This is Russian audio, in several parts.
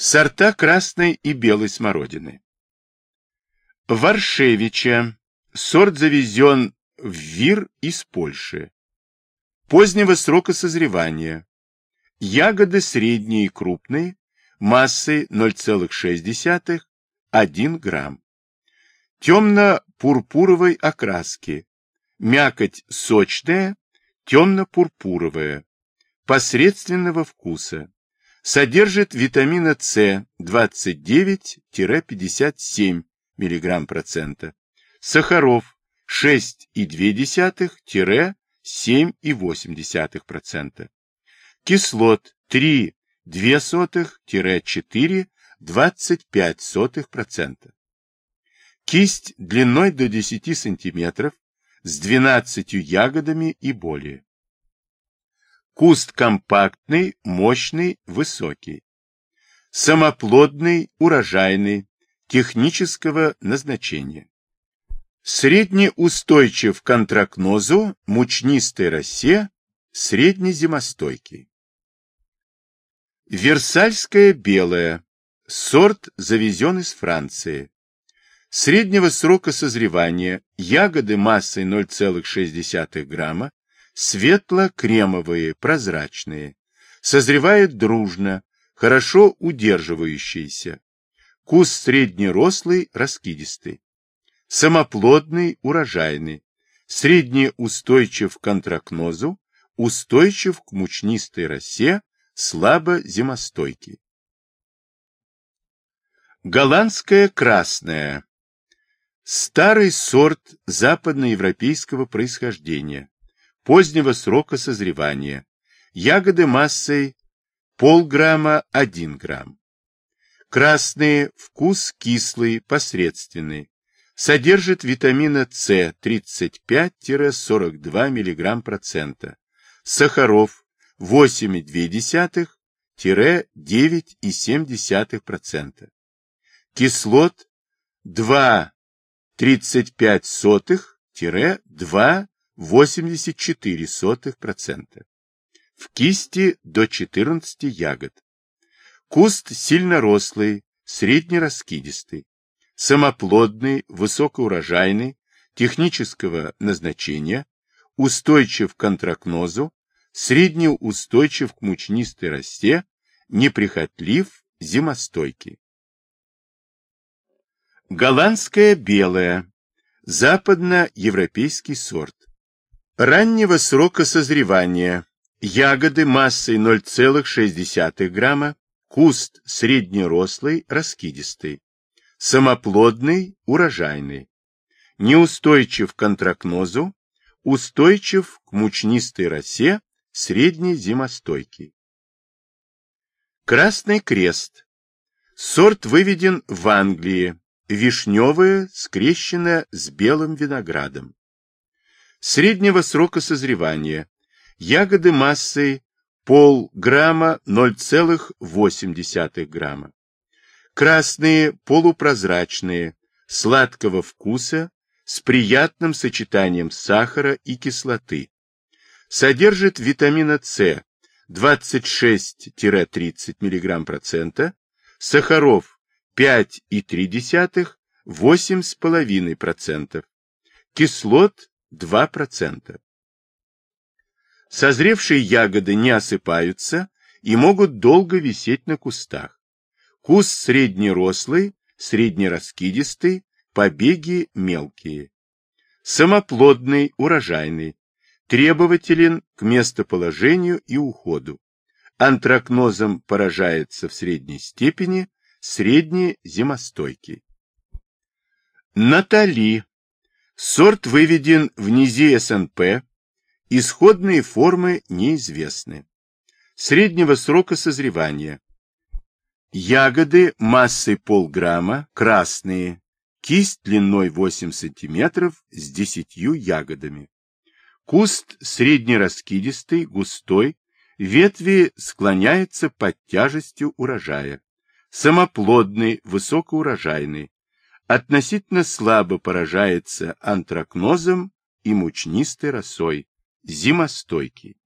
Сорта красной и белой смородины. Варшевича. Сорт завезен в Вир из Польши. Позднего срока созревания. Ягоды средние и крупные, массой 0,6-1 грамм. Темно-пурпуровой окраски. Мякоть сочная, темно-пурпуровая, посредственного вкуса. Содержит витамина С 29-57 мг процента, сахаров 6,2-7,8%, кислот 3,2-4,25%. Кисть длиной до 10 см с 12 ягодами и более. Куст компактный, мощный, высокий. Самоплодный, урожайный, технического назначения. Среднеустойчив к антракнозу, мучнистой росе, среднезимостойкий. Версальская белая. Сорт завезен из Франции. Среднего срока созревания, ягоды массой 0,6 грамма, светло-кремовые, прозрачные, созревают дружно, хорошо удерживающиеся. Куст среднерослый, раскидистый. Самоплодный, урожайный. Среднеустойчив к антракнозу, устойчив к мучнистой росе, слабо зимостойкий. Голландская красная. Старый сорт западноевропейского происхождения, позднего срока созревания, ягоды массой полграмма 1 грамм. Красные, вкус кислый, посредственный, содержит витамина С 35-42 мг процента, сахаров 8,2-9,7%, кислот 2,35-2,84%. В кисти до 14 ягод. Куст сильно рослый, среднераскидистый, самоплодный, высокоурожайный, технического назначения, устойчив к антракнозу, среднеустойчив к мучнистой росте, неприхотлив, зимостойкий. Голландская белая. Западноевропейский сорт. Раннего срока созревания. Ягоды массой 0,6 грамма. Куст среднерослый, раскидистый. Самоплодный, урожайный. Неустойчив к антракнозу. Устойчив к мучнистой росе, средний зимостойкий. Красный крест. Сорт выведен в Англии вишневое, скрещенное с белым виноградом. Среднего срока созревания. Ягоды массой полграмма 0,8 грамма. Красные, полупрозрачные, сладкого вкуса, с приятным сочетанием сахара и кислоты. Содержит витамина С 26-30 мг процента, сахаров 5,3-8,5%, кислот 2%. Созревшие ягоды не осыпаются и могут долго висеть на кустах. Куст среднерослый, среднераскидистый, побеги мелкие. Самоплодный, урожайный, требователен к местоположению и уходу. Антракнозом поражается в средней степени, среднезимостойкий. Натали. Сорт выведен в низи СНП. Исходные формы неизвестны. Среднего срока созревания. Ягоды массой полграмма, красные. Кисть длиной 8 см с 10 ягодами. Куст среднераскидистый, густой, ветви склоняются под тяжестью урожая самоплодный, высокоурожайный, относительно слабо поражается антракнозом и мучнистой росой, зимостойкий.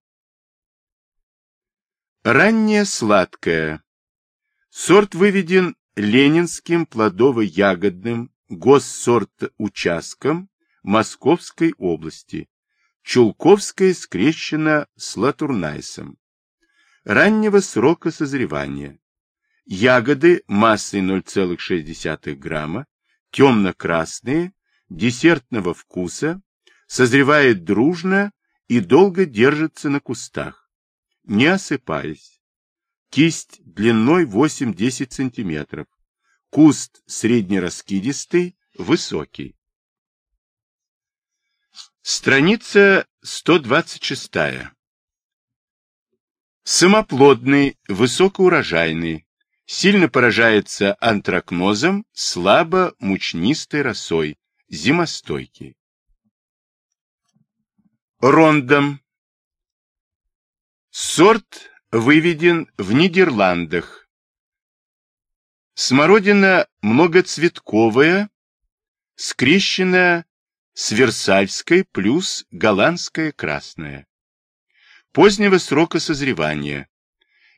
Ранняя сладкая. Сорт выведен Ленинским плодово-ягодным госсорт-участком Московской области. Чулковская скрещена с латурнайсом. Раннего срока созревания. Ягоды массой 0,6 грамма, темно-красные, десертного вкуса, созревает дружно и долго держится на кустах, не осыпаясь. Кисть длиной 8-10 см. Куст среднераскидистый, высокий. Страница 126. Самоплодный, высокоурожайный, сильно поражается антракнозом, слабо мучнистой росой, зимостойкий. Рондом. Сорт выведен в Нидерландах. Смородина многоцветковая, скрещенная с Версальской плюс голландская красная. Позднего срока созревания.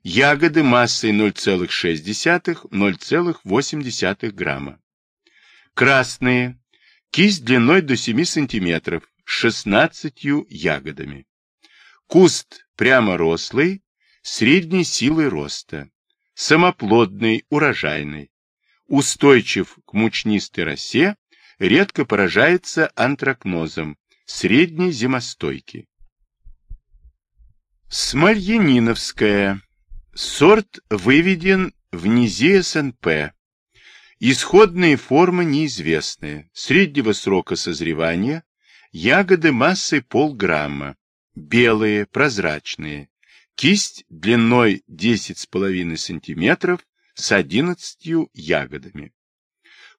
Ягоды массой 0,6-0,8 грамма. Красные. Кисть длиной до 7 см, с 16 ягодами. Куст прямо рослый, средней силы роста, самоплодный, урожайный, устойчив к мучнистой росе, редко поражается антракнозом, средней зимостойки. Смольяниновская. Сорт выведен в низе СНП. Исходные формы неизвестны. Среднего срока созревания. Ягоды массой полграмма. Белые, прозрачные. Кисть длиной 10,5 см с 11 ягодами.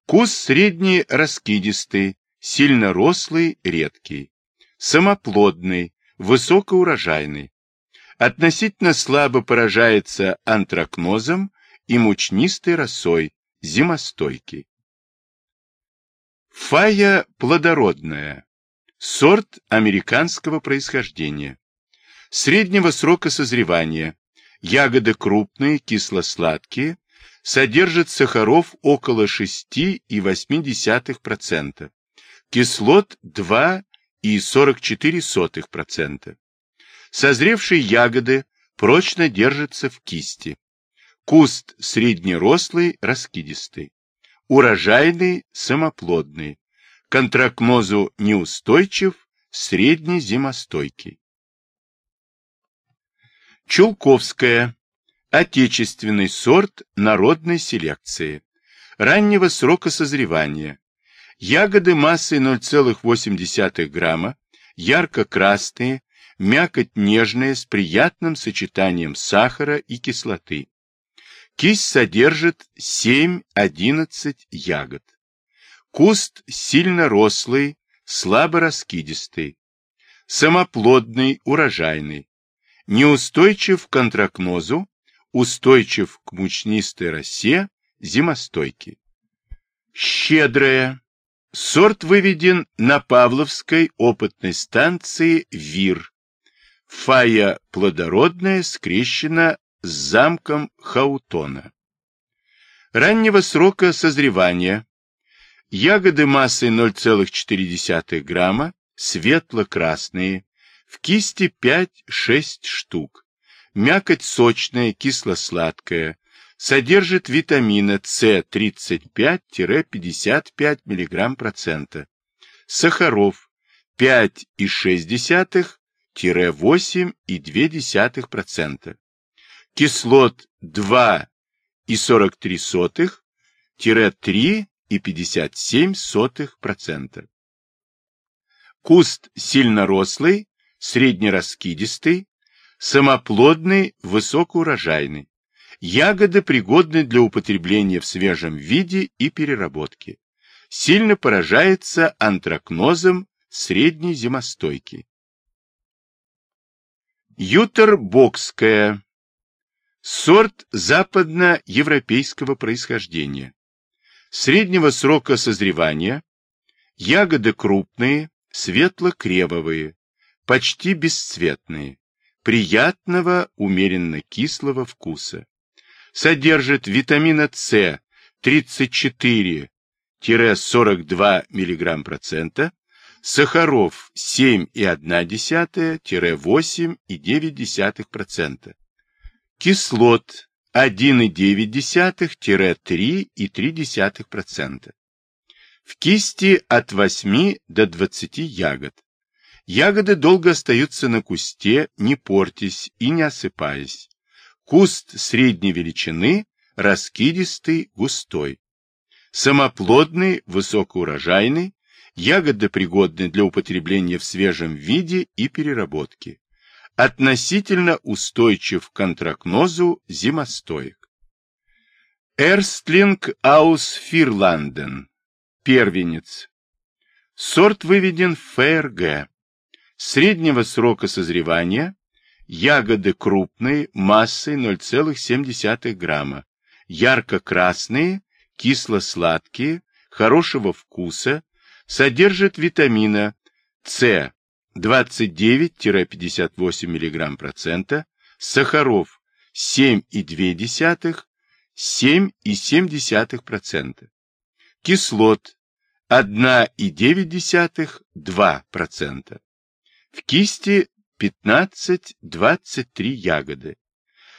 Куст средний раскидистый, сильно рослый, редкий. Самоплодный, высокоурожайный относительно слабо поражается антракнозом и мучнистой росой, зимостойкий. Фая плодородная. Сорт американского происхождения. Среднего срока созревания. Ягоды крупные, кисло-сладкие, содержат сахаров около 6,8%, кислот 2,44%. Созревшие ягоды прочно держатся в кисти. Куст среднерослый, раскидистый. Урожайный, самоплодный. Контракнозу неустойчив, средний зимостойкий. Чулковская. Отечественный сорт народной селекции. Раннего срока созревания. Ягоды массой 0,8 грамма, ярко-красные, мякоть нежная с приятным сочетанием сахара и кислоты. Кисть содержит 7-11 ягод. Куст сильно рослый, слабо раскидистый, самоплодный, урожайный, неустойчив к контракнозу, устойчив к мучнистой росе, зимостойкий. Щедрая. Сорт выведен на Павловской опытной станции ВИР Фая плодородная скрещена с замком Хаутона. Раннего срока созревания. Ягоды массой 0,4 грамма, светло-красные, в кисти 5-6 штук. Мякоть сочная, кисло-сладкая, содержит витамина С35-55 мг процента, сахаров 5,6 8,2%, кислот 2,43-3,57%. Куст сильно рослый, среднераскидистый, самоплодный, высокоурожайный. Ягоды пригодны для употребления в свежем виде и переработки. Сильно поражается антракнозом средней зимостойки. Ютербокская. Сорт западноевропейского происхождения. Среднего срока созревания. Ягоды крупные, светло-кремовые, почти бесцветные, приятного, умеренно кислого вкуса. содержит витамина С 34-42 мг процента, сахаров 7,1-8,9%, кислот 1,9-3,3%. В кисти от 8 до 20 ягод. Ягоды долго остаются на кусте, не портясь и не осыпаясь. Куст средней величины, раскидистый, густой. Самоплодный, высокоурожайный, ягоды пригодны для употребления в свежем виде и переработки. Относительно устойчив к антракнозу, зимостоек. Эрстлинг аус фирланден. Первенец. Сорт выведен в ФРГ. Среднего срока созревания. Ягоды крупные, массой 0,7 грамма. Ярко-красные, кисло-сладкие, хорошего вкуса, содержит витамина С 29-58 мг процента, сахаров 7,2-7,7 процента, кислот 1,9-2 процента. В кисти 15-23 ягоды.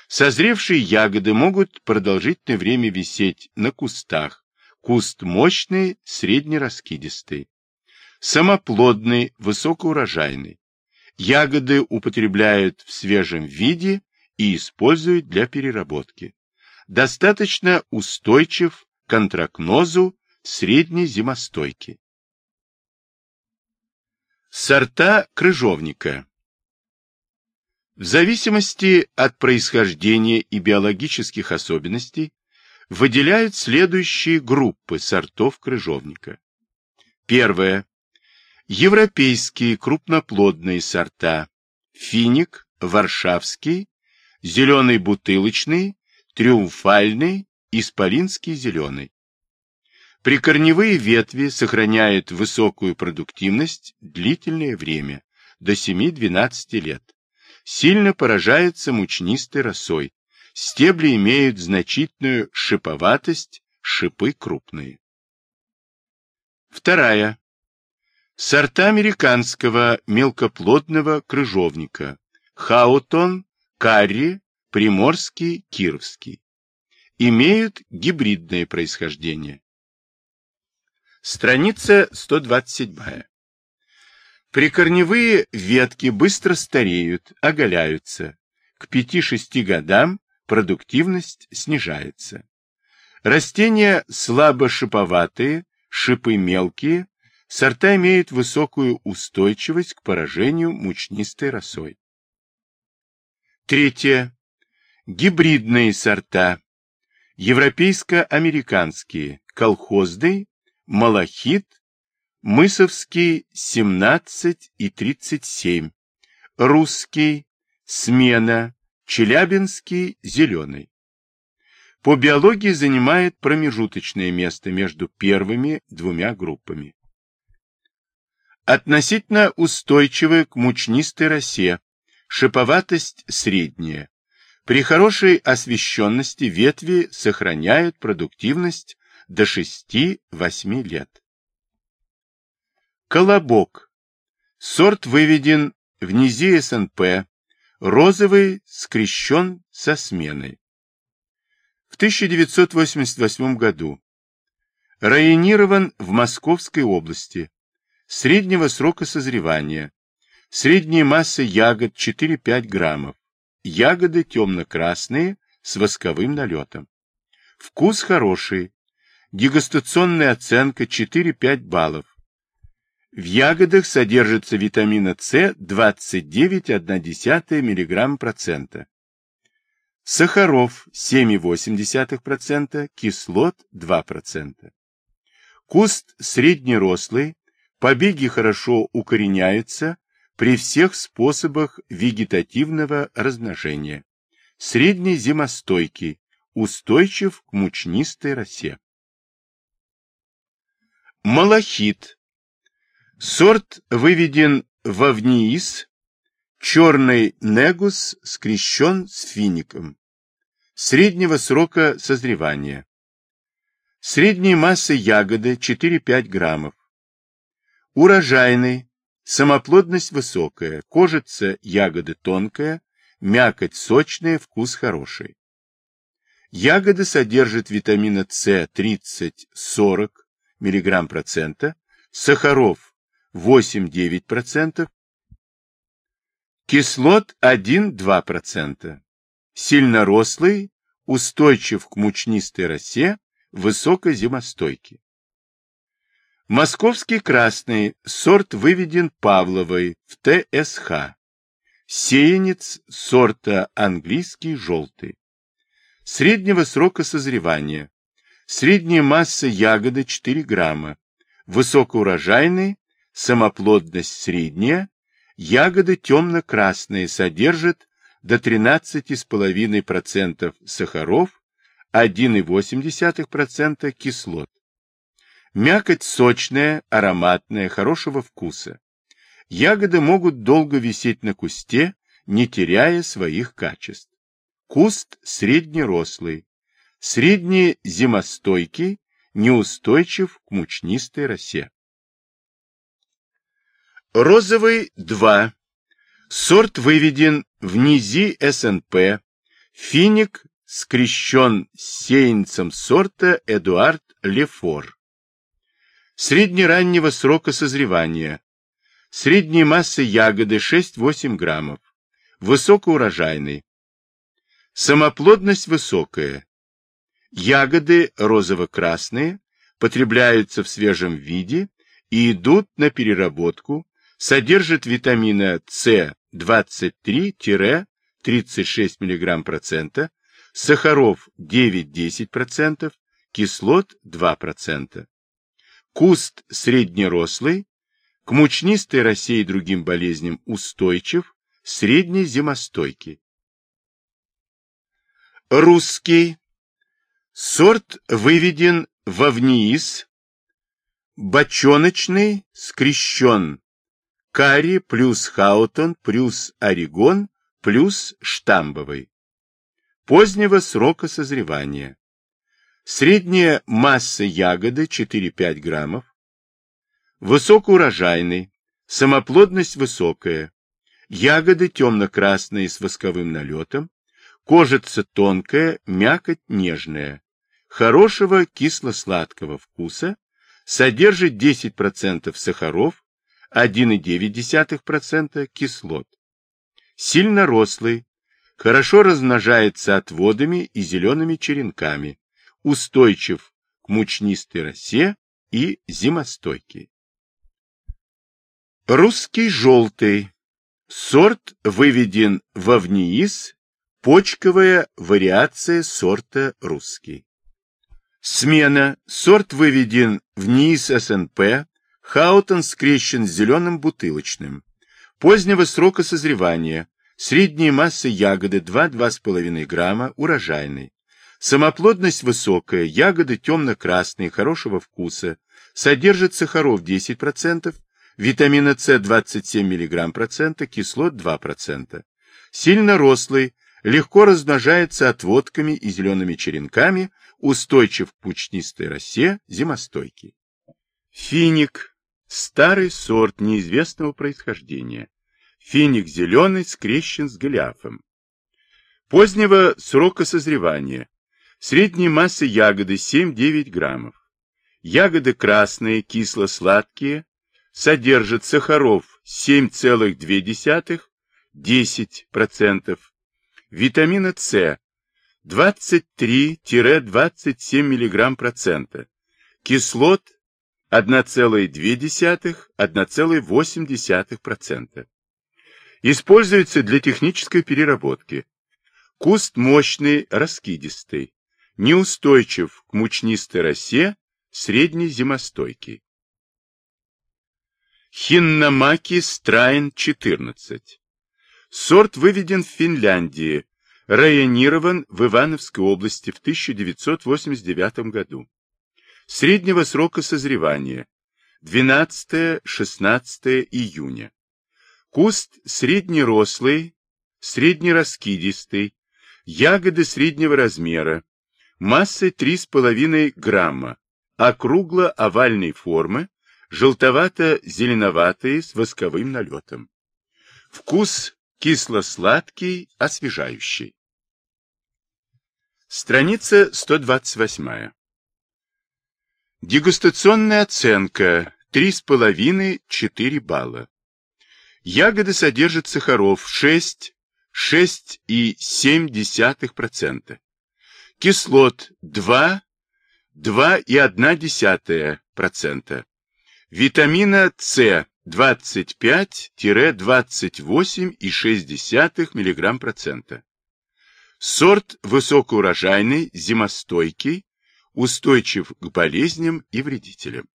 Созревшие ягоды могут продолжительное время висеть на кустах, Куст мощный, среднераскидистый. Самоплодный, высокоурожайный. Ягоды употребляют в свежем виде и используют для переработки. Достаточно устойчив к антракнозу средней зимостойки. Сорта крыжовника В зависимости от происхождения и биологических особенностей выделяют следующие группы сортов крыжовника. Первое. Европейские крупноплодные сорта финик, варшавский, зеленый бутылочный, триумфальный, исполинский зеленый. Прикорневые ветви сохраняют высокую продуктивность длительное время, до 7-12 лет. Сильно поражаются мучнистой росой, Стебли имеют значительную шиповатость, шипы крупные. Вторая. Сорта американского мелкоплодного крыжовника. Хаутон, карри, приморский, кировский. Имеют гибридное происхождение. Страница 127. Прикорневые ветки быстро стареют, оголяются. К 5-6 годам продуктивность снижается. Растения слабо шиповатые, шипы мелкие, сорта имеют высокую устойчивость к поражению мучнистой росой. Третье. Гибридные сорта. Европейско-американские, колхозный, малахит, мысовский 17 и 37, русский, смена, Челябинский – зеленый. По биологии занимает промежуточное место между первыми двумя группами. Относительно устойчивы к мучнистой росе, шиповатость средняя. При хорошей освещенности ветви сохраняют продуктивность до 6-8 лет. Колобок. Сорт выведен в низе СНП Розовый скрещен со сменой. В 1988 году районирован в Московской области. Среднего срока созревания. Средняя масса ягод 4-5 граммов. Ягоды темно-красные с восковым налетом. Вкус хороший. Дегустационная оценка 4-5 баллов. В ягодах содержится витамина С 29,1 мг процента. Сахаров 7,8%, кислот 2%. Куст среднерослый, побеги хорошо укореняются при всех способах вегетативного размножения. Средний зимостойкий, устойчив к мучнистой росе. Малахит Сорт выведен в Авниис, черный негус скрещен с фиником. Среднего срока созревания. Средняя масса ягоды 4-5 граммов. Урожайный, самоплодность высокая, кожица ягоды тонкая, мякоть сочная, вкус хороший. Ягоды содержат витамина С 30-40 мг процента, сахаров 8-9%, кислот 1-2%. Сильно рослый, устойчив к мучнистой росе, высокозимостойкий. Московский красный, сорт выведен Павловой в ТСХ. Сеянец сорта английский желтый. Среднего срока созревания. Средняя масса ягоды 4 грамма. Высокоурожайный, самоплодность средняя. Ягоды темно-красные содержат до 13,5% сахаров, 1,8% кислот. Мякоть сочная, ароматная, хорошего вкуса. Ягоды могут долго висеть на кусте, не теряя своих качеств. Куст среднерослый, среднезимостойкий, неустойчив к мучнистой росе. Розовый 2. Сорт выведен в низи СНП. Финик скрещен с сеянцем сорта Эдуард Лефор. Среднераннего срока созревания. Средняя масса ягоды 6-8 граммов. Высокоурожайный. Самоплодность высокая. Ягоды розово-красные, потребляются в свежем виде и идут на переработку, содержат витамина С 23-36 мг процента, сахаров 9-10%, кислот 2%. Куст среднерослый, к мучнистой росе и другим болезням устойчив, среднезимостойкий. Русский. Сорт выведен в Авниис. Бочоночный, скрещен. Карри плюс Хаутон плюс Орегон плюс штамбовый. Позднего срока созревания. Средняя масса ягоды 4-5 граммов. Высокоурожайный. Самоплодность высокая. Ягоды темно-красные с восковым налетом. Кожица тонкая, мякоть нежная. Хорошего кисло-сладкого вкуса. Содержит 10% сахаров, 1,9% кислот. Сильно рослый. Хорошо размножается отводами и зелеными черенками устойчив к мучнистой росе и зимостойкий. Русский желтый. Сорт выведен в Авниис, почковая вариация сорта русский. Смена. Сорт выведен в НИИС СНП, Хаутон скрещен с зеленым бутылочным. Позднего срока созревания. Средняя масса ягоды 2-2,5 грамма, урожайный. Самоплодность высокая, ягоды темно-красные, хорошего вкуса, содержит сахаров 10%, витамина С 27 мг процента, кислот 2%. Сильно рослый, легко размножается отводками и зелеными черенками, устойчив к пучнистой росе, зимостойкий. Финик. Старый сорт неизвестного происхождения. Финик зеленый скрещен с голиафом. Позднего срока созревания. Средняя масса ягоды 7-9 граммов. Ягоды красные, кисло-сладкие, содержат сахаров 7,2-10%, витамина С 23-27 мг процента, кислот 1,2-1,8%. Используется для технической переработки. Куст мощный, раскидистый неустойчив к мучнистой росе, среднезимостойкий. Хиннамаки страин 14. Сорт выведен в Финляндии, районирован в Ивановской области в 1989 году. Среднего срока созревания 12-16 июня. Куст среднерослый, среднераскидистый, Ягоды среднего размера, массой 3,5 грамма, округло-овальной формы, желтовато-зеленоватые с восковым налетом. Вкус кисло-сладкий, освежающий. Страница 128. Дегустационная оценка 3,5-4 балла. Ягоды содержат сахаров 6, 6,7%. Кислот 2, 2,1%. Витамина С 25-28,6 мг процента. Сорт высокоурожайный, зимостойкий, устойчив к болезням и вредителям.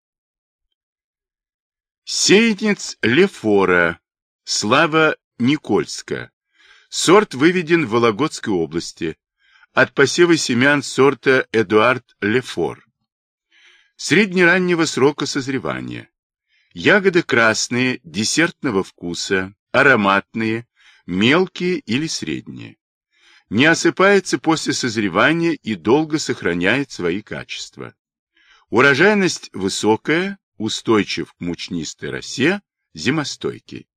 Сеянец Лефора, Слава Никольска. Сорт выведен в Вологодской области. От посева семян сорта Эдуард Лефор. Среднераннего срока созревания. Ягоды красные, десертного вкуса, ароматные, мелкие или средние. Не осыпается после созревания и долго сохраняет свои качества. Урожайность высокая, устойчив к мучнистой росе, зимостойкий.